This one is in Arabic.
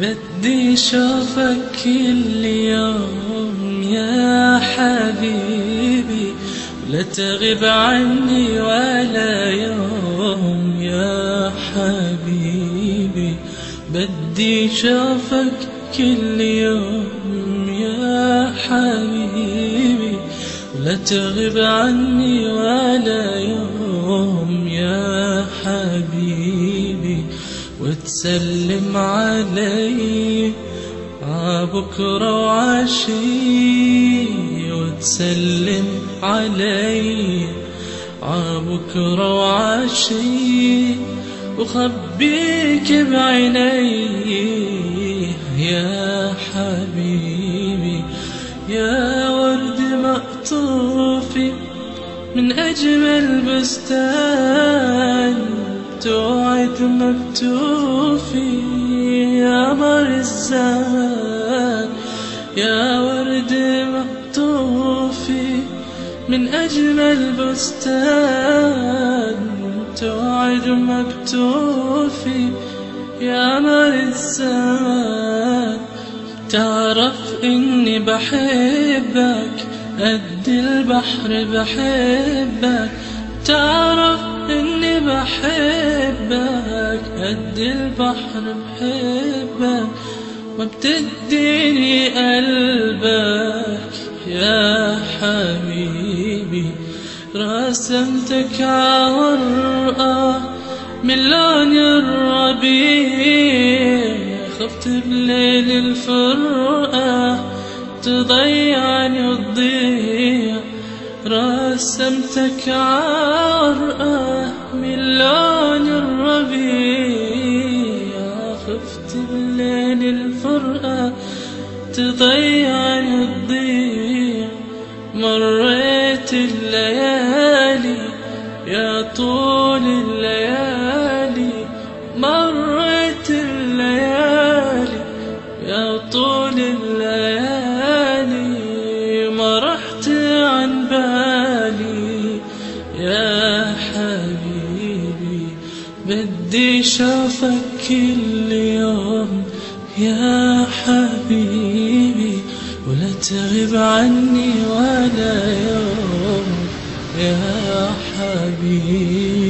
بدي شوفك كل يوم يا حبيبي ولا تغيب عني ولا يوم يا حبيبي. بدي شوفك كل يوم يا حبيبي ولا تغيب عني ولا يوم يا حبيبي. وتسلم علي عبكرة وعشي وتسلم علي. عبكرة وعشي وخبيك بعيني. يا حبيبي يا ورد مقطوفي من أجمل بستان. توعد مكتوفي يا مر الزمان يا ورد مقطوفي من أجمل بستان توعد مكتوفي يا مر الزمان تعرف إني بحبك قد البحر بحبك. تعرف قد البحر بحبك ما بتديني قلبك يا حبيبي. رسمتك عورقة من لون الربيع. خفت بليل الفرقة تضيعني وتضيع. رسمتك عرقة من لون الربيع. تضيعني وتضيع مريت الليالي يا طول الليالي. مريت الليالي يا طول الليالي. ما رحت عن بالي يا حبيبي. بدي شوفك كل يوم يا حبيبي ولا تغيب عني ولا يوم يا حبيبي.